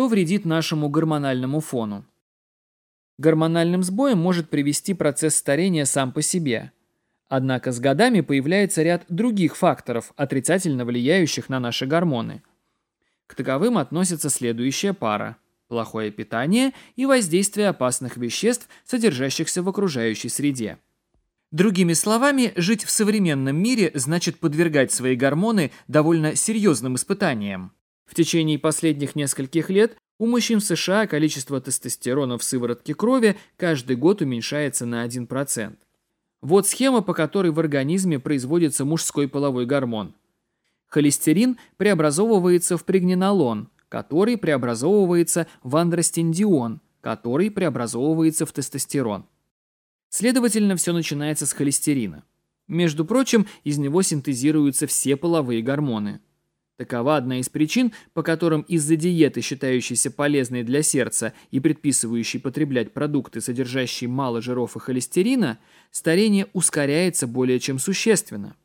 что вредит нашему гормональному фону. Гормональным сбоем может привести процесс старения сам по себе. Однако с годами появляется ряд других факторов, отрицательно влияющих на наши гормоны. К таковым относится следующая пара – плохое питание и воздействие опасных веществ, содержащихся в окружающей среде. Другими словами, жить в современном мире значит подвергать свои гормоны довольно серьезным испытаниям. В течение последних нескольких лет у мужчин в США количество тестостерона в сыворотке крови каждый год уменьшается на 1%. Вот схема, по которой в организме производится мужской половой гормон. Холестерин преобразовывается в пригненолон, который преобразовывается в андростендион, который преобразовывается в тестостерон. Следовательно, все начинается с холестерина. Между прочим, из него синтезируются все половые гормоны – Такова одна из причин, по которым из-за диеты, считающейся полезной для сердца и предписывающей потреблять продукты, содержащие мало жиров и холестерина, старение ускоряется более чем существенно.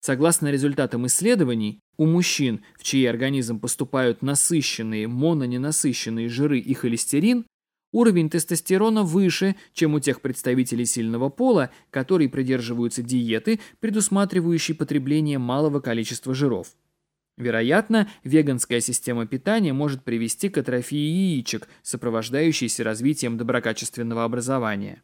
Согласно результатам исследований, у мужчин, в чей организм поступают насыщенные, мононенасыщенные жиры и холестерин, уровень тестостерона выше, чем у тех представителей сильного пола, которые придерживаются диеты, предусматривающей потребление малого количества жиров. Вероятно, веганская система питания может привести к атрофии яичек, сопровождающейся развитием доброкачественного образования.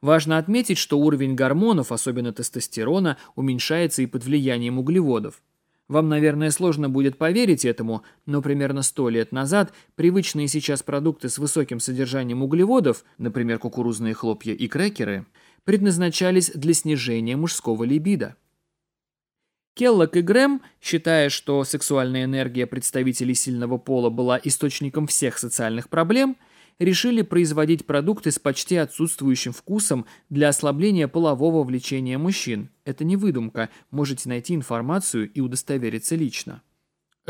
Важно отметить, что уровень гормонов, особенно тестостерона, уменьшается и под влиянием углеводов. Вам, наверное, сложно будет поверить этому, но примерно 100 лет назад привычные сейчас продукты с высоким содержанием углеводов, например, кукурузные хлопья и крекеры, предназначались для снижения мужского либидо. Келлок и Грэм, считая, что сексуальная энергия представителей сильного пола была источником всех социальных проблем, решили производить продукты с почти отсутствующим вкусом для ослабления полового влечения мужчин. Это не выдумка, можете найти информацию и удостовериться лично.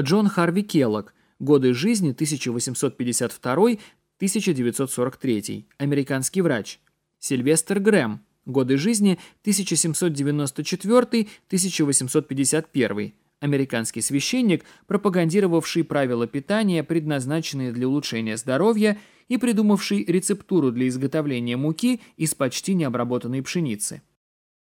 Джон Харви Келлок. Годы жизни 1852-1943. Американский врач. Сильвестр Грэм. Годы жизни 1794-1851. Американский священник, пропагандировавший правила питания, предназначенные для улучшения здоровья, и придумавший рецептуру для изготовления муки из почти необработанной пшеницы.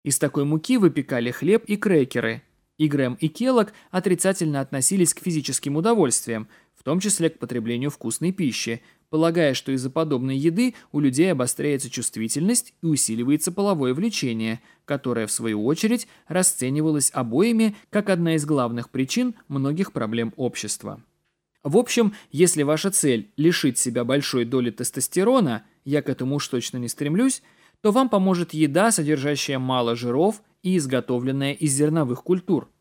Из такой муки выпекали хлеб и крекеры. И Грэм, и Келлок отрицательно относились к физическим удовольствиям – том числе к потреблению вкусной пищи, полагая, что из-за подобной еды у людей обостряется чувствительность и усиливается половое влечение, которое, в свою очередь, расценивалось обоими как одна из главных причин многих проблем общества. В общем, если ваша цель – лишить себя большой доли тестостерона, я к этому уж точно не стремлюсь, то вам поможет еда, содержащая мало жиров и изготовленная из зерновых культур –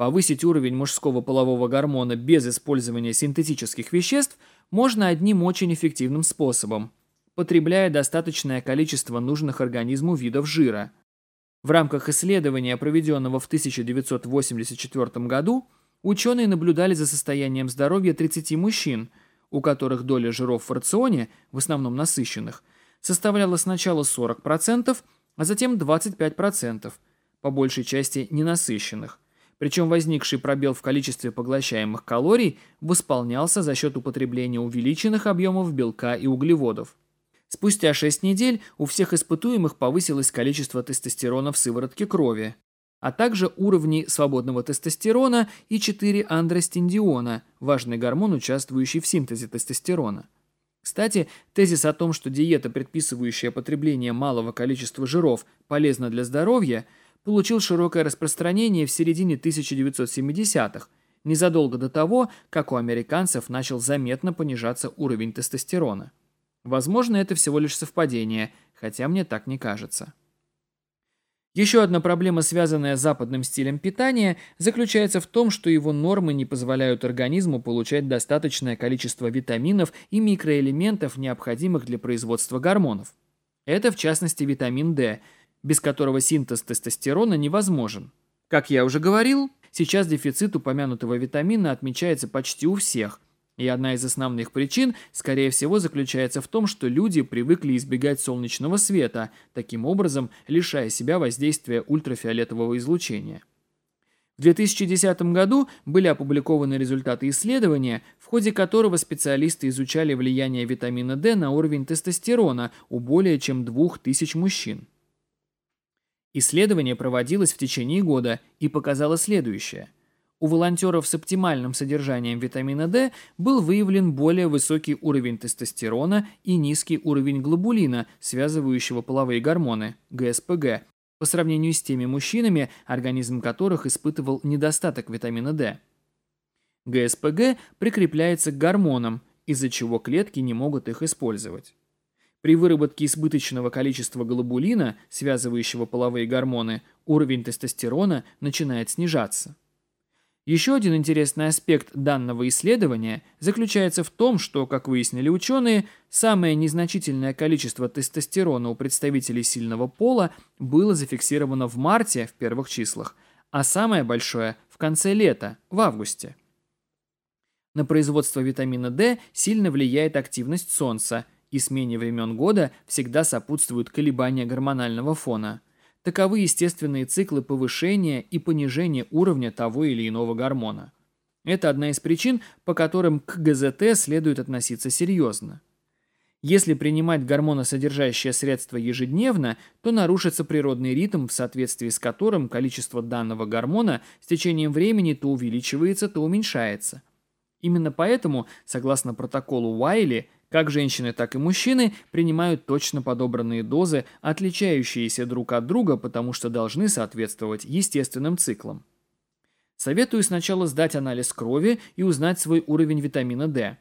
Повысить уровень мужского полового гормона без использования синтетических веществ можно одним очень эффективным способом – потребляя достаточное количество нужных организму видов жира. В рамках исследования, проведенного в 1984 году, ученые наблюдали за состоянием здоровья 30 мужчин, у которых доля жиров в рационе, в основном насыщенных, составляла сначала 40%, а затем 25%, по большей части ненасыщенных – причем возникший пробел в количестве поглощаемых калорий восполнялся за счет употребления увеличенных объемов белка и углеводов. Спустя 6 недель у всех испытуемых повысилось количество тестостерона в сыворотке крови, а также уровни свободного тестостерона и 4 андростендиона, важный гормон, участвующий в синтезе тестостерона. Кстати, тезис о том, что диета, предписывающая потребление малого количества жиров, полезна для здоровья – получил широкое распространение в середине 1970-х, незадолго до того, как у американцев начал заметно понижаться уровень тестостерона. Возможно, это всего лишь совпадение, хотя мне так не кажется. Еще одна проблема, связанная с западным стилем питания, заключается в том, что его нормы не позволяют организму получать достаточное количество витаминов и микроэлементов, необходимых для производства гормонов. Это, в частности, витамин D – без которого синтез тестостерона невозможен. Как я уже говорил, сейчас дефицит упомянутого витамина отмечается почти у всех, и одна из основных причин, скорее всего, заключается в том, что люди привыкли избегать солнечного света, таким образом лишая себя воздействия ультрафиолетового излучения. В 2010 году были опубликованы результаты исследования, в ходе которого специалисты изучали влияние витамина D на уровень тестостерона у более чем 2000 мужчин. Исследование проводилось в течение года и показало следующее. У волонтеров с оптимальным содержанием витамина D был выявлен более высокий уровень тестостерона и низкий уровень глобулина, связывающего половые гормоны, ГСПГ, по сравнению с теми мужчинами, организм которых испытывал недостаток витамина D. ГСПГ прикрепляется к гормонам, из-за чего клетки не могут их использовать. При выработке избыточного количества глобулина, связывающего половые гормоны, уровень тестостерона начинает снижаться. Еще один интересный аспект данного исследования заключается в том, что, как выяснили ученые, самое незначительное количество тестостерона у представителей сильного пола было зафиксировано в марте в первых числах, а самое большое – в конце лета, в августе. На производство витамина D сильно влияет активность солнца – и смене времен года всегда сопутствуют колебания гормонального фона. Таковы естественные циклы повышения и понижения уровня того или иного гормона. Это одна из причин, по которым к ГЗТ следует относиться серьезно. Если принимать гормоносодержащее средство ежедневно, то нарушится природный ритм, в соответствии с которым количество данного гормона с течением времени то увеличивается, то уменьшается. Именно поэтому, согласно протоколу Уайли, как женщины, так и мужчины принимают точно подобранные дозы, отличающиеся друг от друга, потому что должны соответствовать естественным циклам. Советую сначала сдать анализ крови и узнать свой уровень витамина D.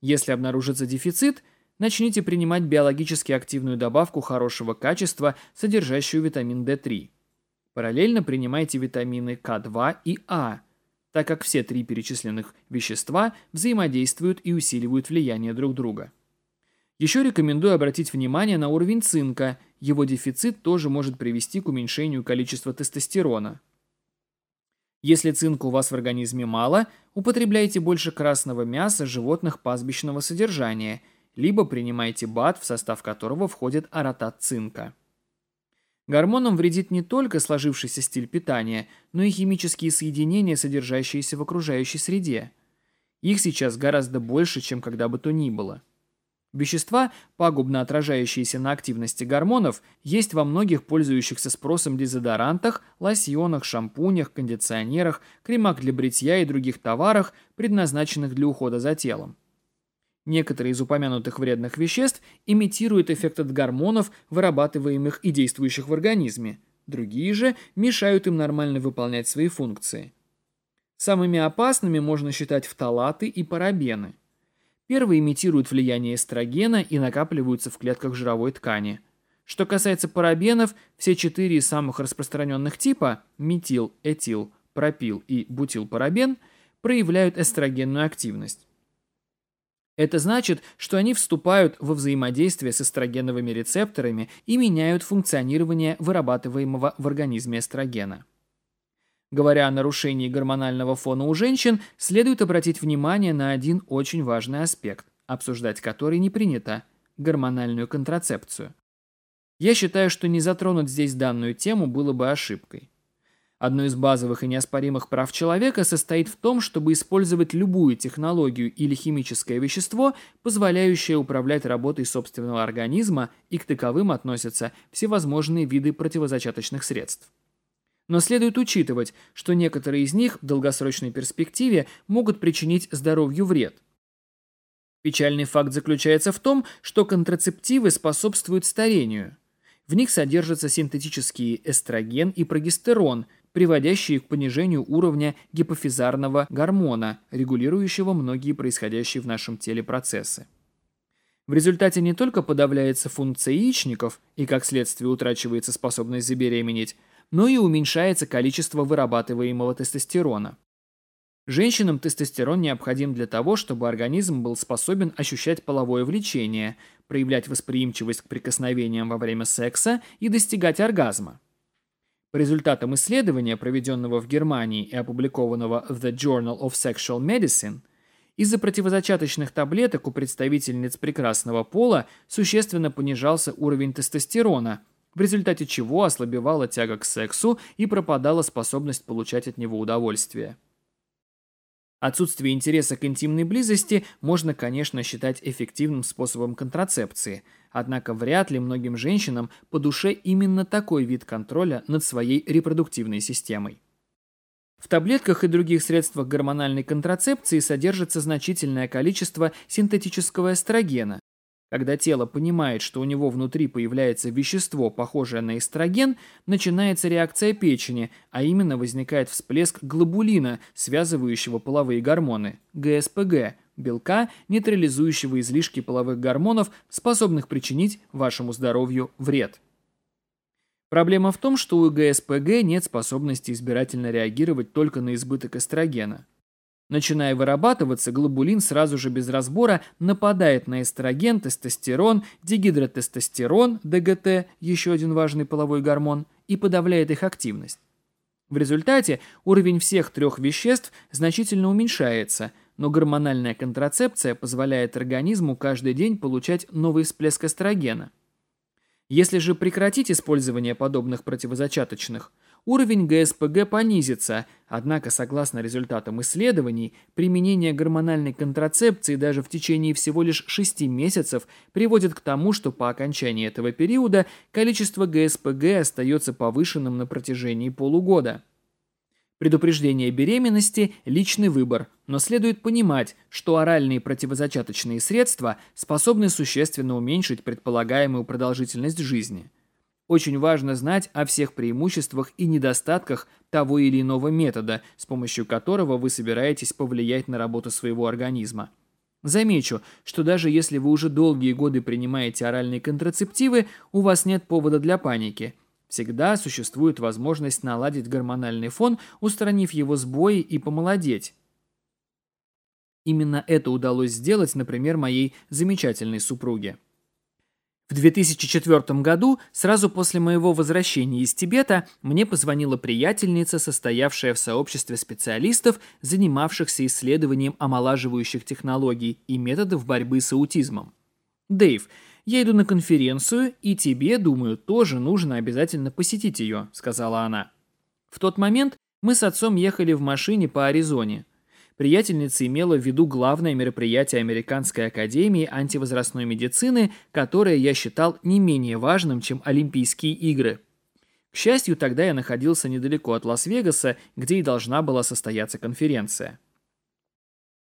Если обнаружится дефицит, начните принимать биологически активную добавку хорошего качества, содержащую витамин D3. Параллельно принимайте витамины К2 и А, так как все три перечисленных вещества взаимодействуют и усиливают влияние друг друга. Еще рекомендую обратить внимание на уровень цинка, его дефицит тоже может привести к уменьшению количества тестостерона. Если цинка у вас в организме мало, употребляйте больше красного мяса животных пастбищного содержания, либо принимайте БАД, в состав которого входит аратат цинка. Гормонам вредит не только сложившийся стиль питания, но и химические соединения, содержащиеся в окружающей среде. Их сейчас гораздо больше, чем когда бы то ни было. Вещества, пагубно отражающиеся на активности гормонов, есть во многих пользующихся спросом дезодорантах, лосьонах, шампунях, кондиционерах, кремах для бритья и других товарах, предназначенных для ухода за телом. Некоторые из упомянутых вредных веществ имитируют эффект от гормонов, вырабатываемых и действующих в организме. Другие же мешают им нормально выполнять свои функции. Самыми опасными можно считать фталаты и парабены. Первые имитируют влияние эстрогена и накапливаются в клетках жировой ткани. Что касается парабенов, все четыре самых распространенных типа – метил, этил, пропил и бутилпарабен – проявляют эстрогенную активность. Это значит, что они вступают во взаимодействие с эстрогеновыми рецепторами и меняют функционирование вырабатываемого в организме эстрогена. Говоря о нарушении гормонального фона у женщин, следует обратить внимание на один очень важный аспект, обсуждать который не принято – гормональную контрацепцию. Я считаю, что не затронуть здесь данную тему было бы ошибкой. Одно из базовых и неоспоримых прав человека состоит в том, чтобы использовать любую технологию или химическое вещество, позволяющее управлять работой собственного организма, и к таковым относятся всевозможные виды противозачаточных средств. Но следует учитывать, что некоторые из них в долгосрочной перспективе могут причинить здоровью вред. Печальный факт заключается в том, что контрацептивы способствуют старению. В них содержатся синтетические эстроген и прогестерон, приводящие к понижению уровня гипофизарного гормона, регулирующего многие происходящие в нашем теле процессы. В результате не только подавляется функция яичников и, как следствие, утрачивается способность забеременеть, но и уменьшается количество вырабатываемого тестостерона. Женщинам тестостерон необходим для того, чтобы организм был способен ощущать половое влечение, проявлять восприимчивость к прикосновениям во время секса и достигать оргазма. По результатам исследования, проведенного в Германии и опубликованного в The Journal of Sexual Medicine, из-за противозачаточных таблеток у представительниц прекрасного пола существенно понижался уровень тестостерона, в результате чего ослабевала тяга к сексу и пропадала способность получать от него удовольствие. Отсутствие интереса к интимной близости можно, конечно, считать эффективным способом контрацепции, однако вряд ли многим женщинам по душе именно такой вид контроля над своей репродуктивной системой. В таблетках и других средствах гормональной контрацепции содержится значительное количество синтетического эстрогена, когда тело понимает, что у него внутри появляется вещество, похожее на эстроген, начинается реакция печени, а именно возникает всплеск глобулина, связывающего половые гормоны, ГСПГ, белка, нейтрализующего излишки половых гормонов, способных причинить вашему здоровью вред. Проблема в том, что у ГСПГ нет способности избирательно реагировать только на избыток эстрогена. Начиная вырабатываться, глобулин сразу же без разбора нападает на эстроген, тестостерон, дегидротестостерон, ДГТ, еще один важный половой гормон, и подавляет их активность. В результате уровень всех трех веществ значительно уменьшается, но гормональная контрацепция позволяет организму каждый день получать новый всплеск эстрогена. Если же прекратить использование подобных противозачаточных – уровень ГСПГ понизится, однако, согласно результатам исследований, применение гормональной контрацепции даже в течение всего лишь 6 месяцев приводит к тому, что по окончании этого периода количество ГСПГ остается повышенным на протяжении полугода. Предупреждение беременности – личный выбор, но следует понимать, что оральные противозачаточные средства способны существенно уменьшить предполагаемую продолжительность жизни – очень важно знать о всех преимуществах и недостатках того или иного метода, с помощью которого вы собираетесь повлиять на работу своего организма. Замечу, что даже если вы уже долгие годы принимаете оральные контрацептивы, у вас нет повода для паники. Всегда существует возможность наладить гормональный фон, устранив его сбои и помолодеть. Именно это удалось сделать, например, моей замечательной супруге. В 2004 году, сразу после моего возвращения из Тибета, мне позвонила приятельница, состоявшая в сообществе специалистов, занимавшихся исследованием омолаживающих технологий и методов борьбы с аутизмом. «Дэйв, я иду на конференцию, и тебе, думаю, тоже нужно обязательно посетить ее», — сказала она. В тот момент мы с отцом ехали в машине по Аризоне. Приятельница имела в виду главное мероприятие Американской академии антивозрастной медицины, которое я считал не менее важным, чем Олимпийские игры. К счастью, тогда я находился недалеко от Лас-Вегаса, где и должна была состояться конференция.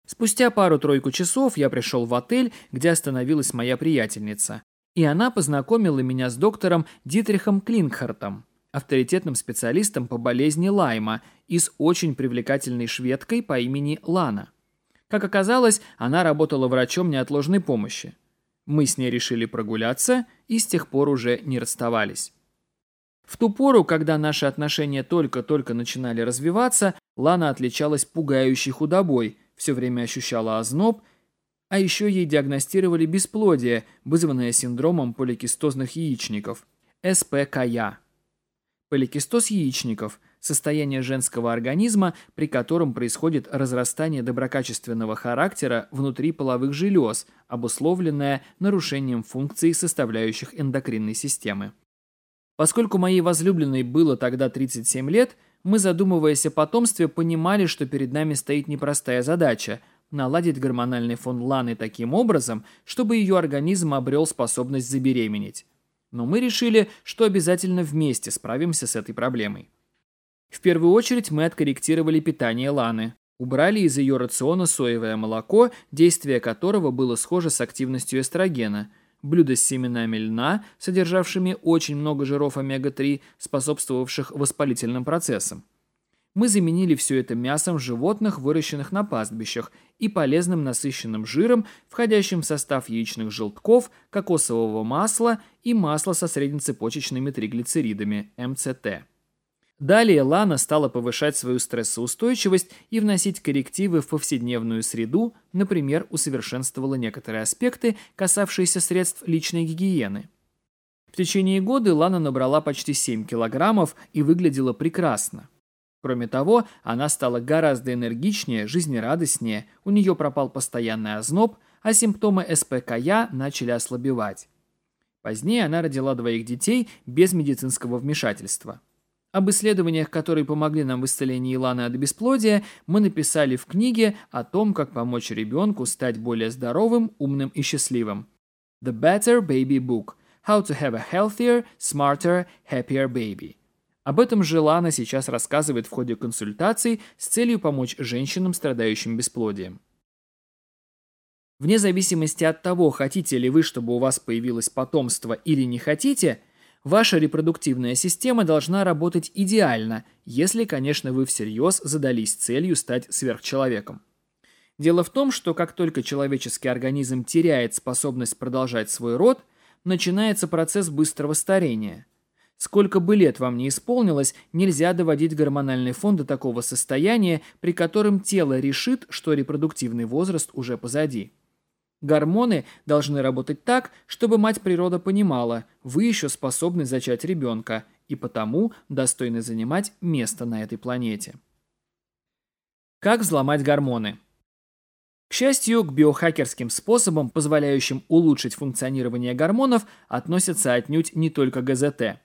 Спустя пару-тройку часов я пришел в отель, где остановилась моя приятельница. И она познакомила меня с доктором Дитрихом Клингхартом авторитетным специалистом по болезни Лайма и с очень привлекательной шведкой по имени Лана. Как оказалось, она работала врачом неотложной помощи. Мы с ней решили прогуляться и с тех пор уже не расставались. В ту пору, когда наши отношения только-только начинали развиваться, Лана отличалась пугающей худобой, все время ощущала озноб, а еще ей диагностировали бесплодие, вызванное синдромом поликистозных яичников – СПКЯ поликистоз яичников – состояние женского организма, при котором происходит разрастание доброкачественного характера внутри половых желез, обусловленное нарушением функций составляющих эндокринной системы. Поскольку моей возлюбленной было тогда 37 лет, мы, задумываясь о потомстве, понимали, что перед нами стоит непростая задача – наладить гормональный фон Ланы таким образом, чтобы ее организм обрел способность забеременеть но мы решили, что обязательно вместе справимся с этой проблемой. В первую очередь мы откорректировали питание Ланы, убрали из ее рациона соевое молоко, действие которого было схоже с активностью эстрогена – блюда с семенами льна, содержавшими очень много жиров омега-3, способствовавших воспалительным процессам мы заменили все это мясом животных, выращенных на пастбищах, и полезным насыщенным жиром, входящим в состав яичных желтков, кокосового масла и масла со среднецепочечными триглицеридами, МЦТ. Далее Лана стала повышать свою стрессоустойчивость и вносить коррективы в повседневную среду, например, усовершенствовала некоторые аспекты, касавшиеся средств личной гигиены. В течение года Лана набрала почти 7 килограммов и выглядела прекрасно. Кроме того, она стала гораздо энергичнее, жизнерадостнее, у нее пропал постоянный озноб, а симптомы СПКЯ начали ослабевать. Позднее она родила двоих детей без медицинского вмешательства. Об исследованиях, которые помогли нам в исцелении Иланы от бесплодия, мы написали в книге о том, как помочь ребенку стать более здоровым, умным и счастливым. The Better Baby Book – How to have a healthier, smarter, happier baby – об этом же Лана сейчас рассказывает в ходе консультаций с целью помочь женщинам, страдающим бесплодием. Вне зависимости от того, хотите ли вы, чтобы у вас появилось потомство или не хотите, ваша репродуктивная система должна работать идеально, если, конечно, вы всерьез задались целью стать сверхчеловеком. Дело в том, что как только человеческий организм теряет способность продолжать свой род, начинается процесс быстрого старения – Сколько бы лет вам не исполнилось, нельзя доводить гормональный фон до такого состояния, при котором тело решит, что репродуктивный возраст уже позади. Гормоны должны работать так, чтобы мать природа понимала, вы еще способны зачать ребенка и потому достойны занимать место на этой планете. Как взломать гормоны? К счастью, к биохакерским способам, позволяющим улучшить функционирование гормонов, относятся отнюдь не только ГЗТ –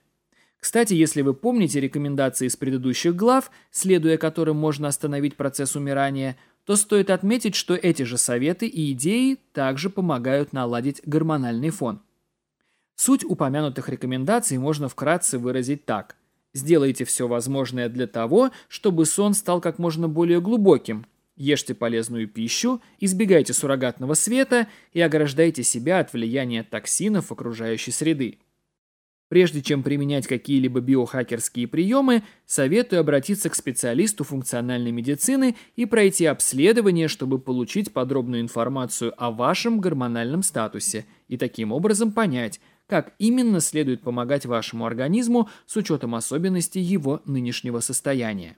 кстати, если вы помните рекомендации из предыдущих глав, следуя которым можно остановить процесс умирания, то стоит отметить, что эти же советы и идеи также помогают наладить гормональный фон. Суть упомянутых рекомендаций можно вкратце выразить так. Сделайте все возможное для того, чтобы сон стал как можно более глубоким. Ешьте полезную пищу, избегайте суррогатного света и ограждайте себя от влияния токсинов окружающей среды. Прежде чем применять какие-либо биохакерские приемы, советую обратиться к специалисту функциональной медицины и пройти обследование, чтобы получить подробную информацию о вашем гормональном статусе и таким образом понять, как именно следует помогать вашему организму с учетом особенностей его нынешнего состояния.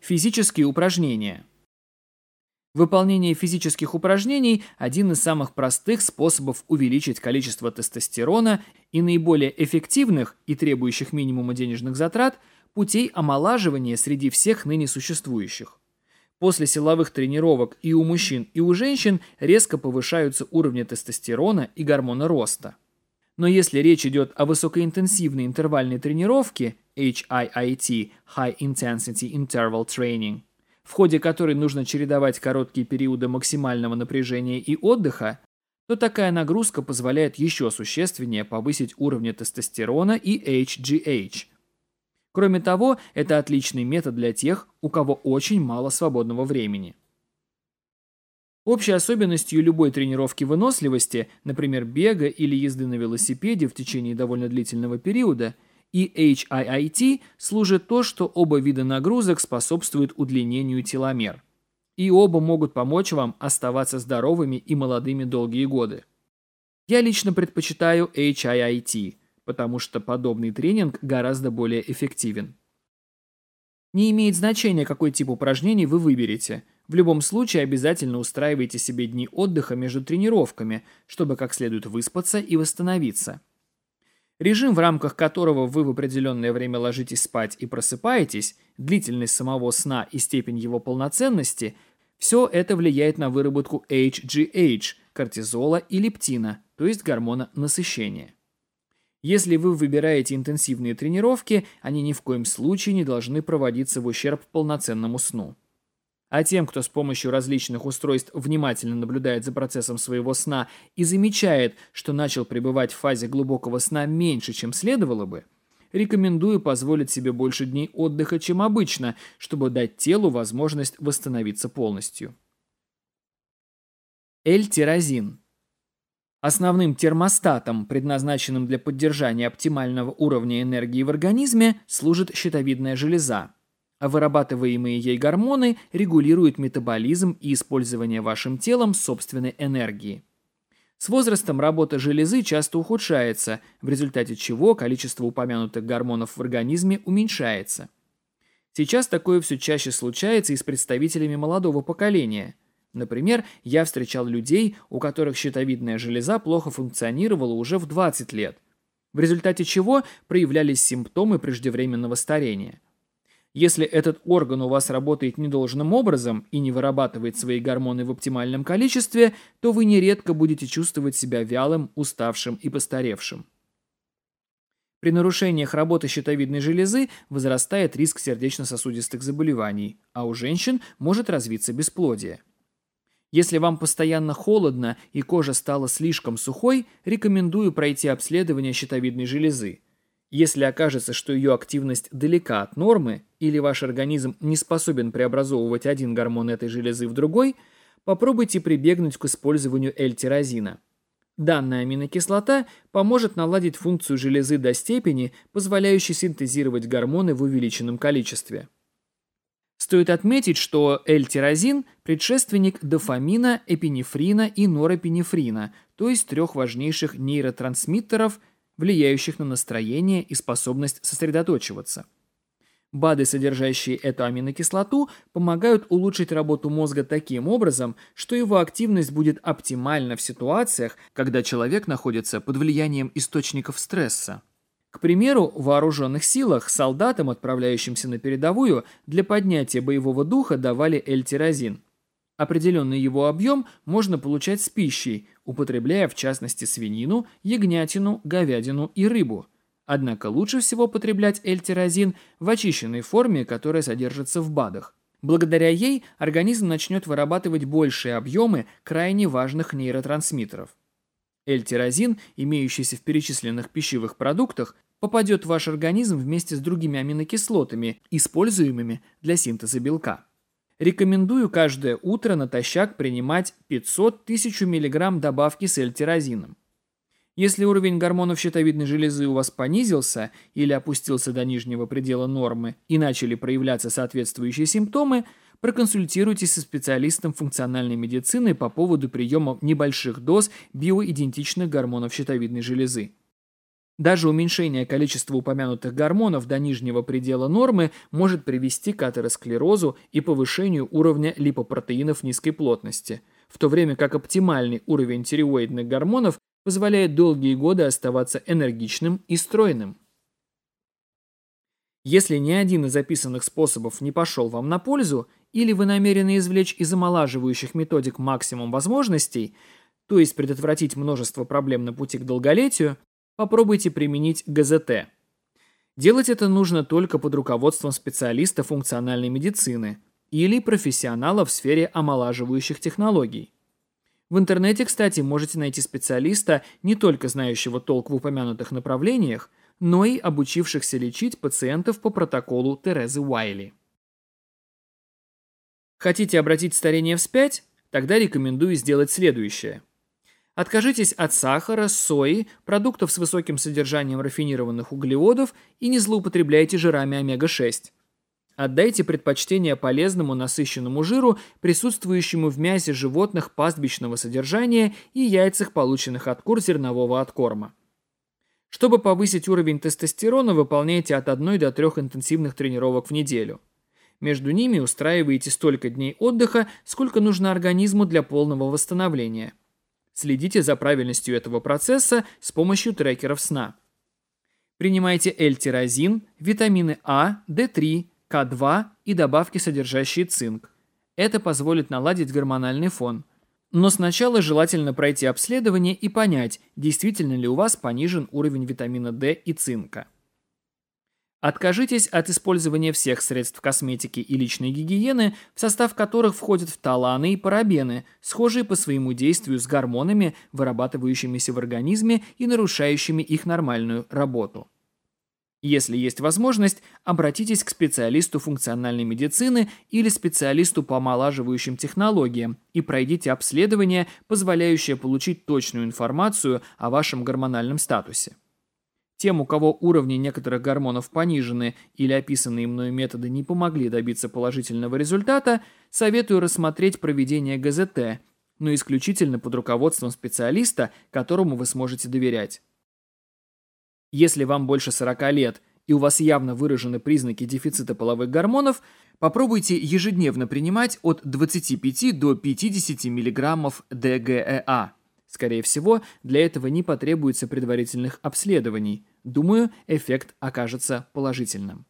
Физические упражнения – Выполнение физических упражнений – один из самых простых способов увеличить количество тестостерона и наиболее эффективных и требующих минимума денежных затрат путей омолаживания среди всех ныне существующих. После силовых тренировок и у мужчин, и у женщин резко повышаются уровни тестостерона и гормона роста. Но если речь идет о высокоинтенсивной интервальной тренировке HIIT – High Intensity Interval Training – в ходе которой нужно чередовать короткие периоды максимального напряжения и отдыха, то такая нагрузка позволяет еще существеннее повысить уровни тестостерона и HGH. Кроме того, это отличный метод для тех, у кого очень мало свободного времени. Общей особенностью любой тренировки выносливости, например, бега или езды на велосипеде в течение довольно длительного периода – и HIIT служит то, что оба вида нагрузок способствуют удлинению теломер. И оба могут помочь вам оставаться здоровыми и молодыми долгие годы. Я лично предпочитаю HIIT, потому что подобный тренинг гораздо более эффективен. Не имеет значения, какой тип упражнений вы выберете. В любом случае обязательно устраивайте себе дни отдыха между тренировками, чтобы как следует выспаться и восстановиться. Режим, в рамках которого вы в определенное время ложитесь спать и просыпаетесь, длительность самого сна и степень его полноценности – все это влияет на выработку HGH – кортизола и лептина, то есть гормона насыщения. Если вы выбираете интенсивные тренировки, они ни в коем случае не должны проводиться в ущерб полноценному сну. А тем, кто с помощью различных устройств внимательно наблюдает за процессом своего сна и замечает, что начал пребывать в фазе глубокого сна меньше, чем следовало бы, рекомендую позволить себе больше дней отдыха, чем обычно, чтобы дать телу возможность восстановиться полностью. L-тирозин. Основным термостатом, предназначенным для поддержания оптимального уровня энергии в организме, служит щитовидная железа. Вырабатываемые ей гормоны регулируют метаболизм и использование вашим телом собственной энергии. С возрастом работа железы часто ухудшается, в результате чего количество упомянутых гормонов в организме уменьшается. Сейчас такое все чаще случается и с представителями молодого поколения. Например, я встречал людей, у которых щитовидная железа плохо функционировала уже в 20 лет, в результате чего проявлялись симптомы преждевременного старения – если этот орган у вас работает недолжным образом и не вырабатывает свои гормоны в оптимальном количестве, то вы нередко будете чувствовать себя вялым, уставшим и постаревшим. При нарушениях работы щитовидной железы возрастает риск сердечно-сосудистых заболеваний, а у женщин может развиться бесплодие. Если вам постоянно холодно и кожа стала слишком сухой, рекомендую пройти обследование щитовидной железы – если окажется, что ее активность далека от нормы, или ваш организм не способен преобразовывать один гормон этой железы в другой, попробуйте прибегнуть к использованию L-тирозина. Данная аминокислота поможет наладить функцию железы до степени, позволяющей синтезировать гормоны в увеличенном количестве. Стоит отметить, что L-тирозин – предшественник дофамина, эпинефрина и норепинефрина, то есть трех важнейших нейротрансмиттеров – влияющих на настроение и способность сосредоточиваться. БАДы, содержащие эту аминокислоту, помогают улучшить работу мозга таким образом, что его активность будет оптимальна в ситуациях, когда человек находится под влиянием источников стресса. К примеру, в вооруженных силах солдатам, отправляющимся на передовую, для поднятия боевого духа давали эльтирозин – Определенный его объем можно получать с пищей, употребляя в частности свинину, ягнятину, говядину и рыбу. Однако лучше всего потреблять эльтирозин в очищенной форме, которая содержится в БАДах. Благодаря ей организм начнет вырабатывать большие объемы крайне важных нейротрансмиттеров. Эльтирозин, имеющийся в перечисленных пищевых продуктах, попадет в ваш организм вместе с другими аминокислотами, используемыми для синтеза белка. Рекомендую каждое утро натощак принимать 500-1000 мг добавки с эльтирозином. Если уровень гормонов щитовидной железы у вас понизился или опустился до нижнего предела нормы и начали проявляться соответствующие симптомы, проконсультируйтесь со специалистом функциональной медицины по поводу приема небольших доз биоидентичных гормонов щитовидной железы. Даже уменьшение количества упомянутых гормонов до нижнего предела нормы может привести к атеросклерозу и повышению уровня липопротеинов низкой плотности, в то время как оптимальный уровень тиреоидных гормонов позволяет долгие годы оставаться энергичным и стройным. Если ни один из описанных способов не пошел вам на пользу, или вы намерены извлечь из омолаживающих методик максимум возможностей, то есть предотвратить множество проблем на пути к долголетию, попробуйте применить ГЗТ. Делать это нужно только под руководством специалиста функциональной медицины или профессионала в сфере омолаживающих технологий. В интернете, кстати, можете найти специалиста, не только знающего толк в упомянутых направлениях, но и обучившихся лечить пациентов по протоколу Терезы Уайли. Хотите обратить старение вспять? Тогда рекомендую сделать следующее – Откажитесь от сахара, сои, продуктов с высоким содержанием рафинированных углеводов и не злоупотребляйте жирами омега-6. Отдайте предпочтение полезному насыщенному жиру, присутствующему в мясе животных пастбищного содержания и яйцах, полученных от кур зернового откорма. Чтобы повысить уровень тестостерона, выполняйте от 1 до 3 интенсивных тренировок в неделю. Между ними устраивайте столько дней отдыха, сколько нужно организму для полного восстановления – Следите за правильностью этого процесса с помощью трекеров сна. Принимайте L-тирозин, витамины А, D3, К2 и добавки, содержащие цинк. Это позволит наладить гормональный фон. Но сначала желательно пройти обследование и понять, действительно ли у вас понижен уровень витамина D и цинка. Откажитесь от использования всех средств косметики и личной гигиены, в состав которых входят фталаны и парабены, схожие по своему действию с гормонами, вырабатывающимися в организме и нарушающими их нормальную работу. Если есть возможность, обратитесь к специалисту функциональной медицины или специалисту по омолаживающим технологиям и пройдите обследование, позволяющее получить точную информацию о вашем гормональном статусе. Тем, у кого уровни некоторых гормонов понижены или описанные мною методы не помогли добиться положительного результата, советую рассмотреть проведение ГЗТ, но исключительно под руководством специалиста, которому вы сможете доверять. Если вам больше 40 лет и у вас явно выражены признаки дефицита половых гормонов, попробуйте ежедневно принимать от 25 до 50 мг ДГЭА. Скорее всего, для этого не потребуется предварительных обследований – Думаю, эффект окажется положительным.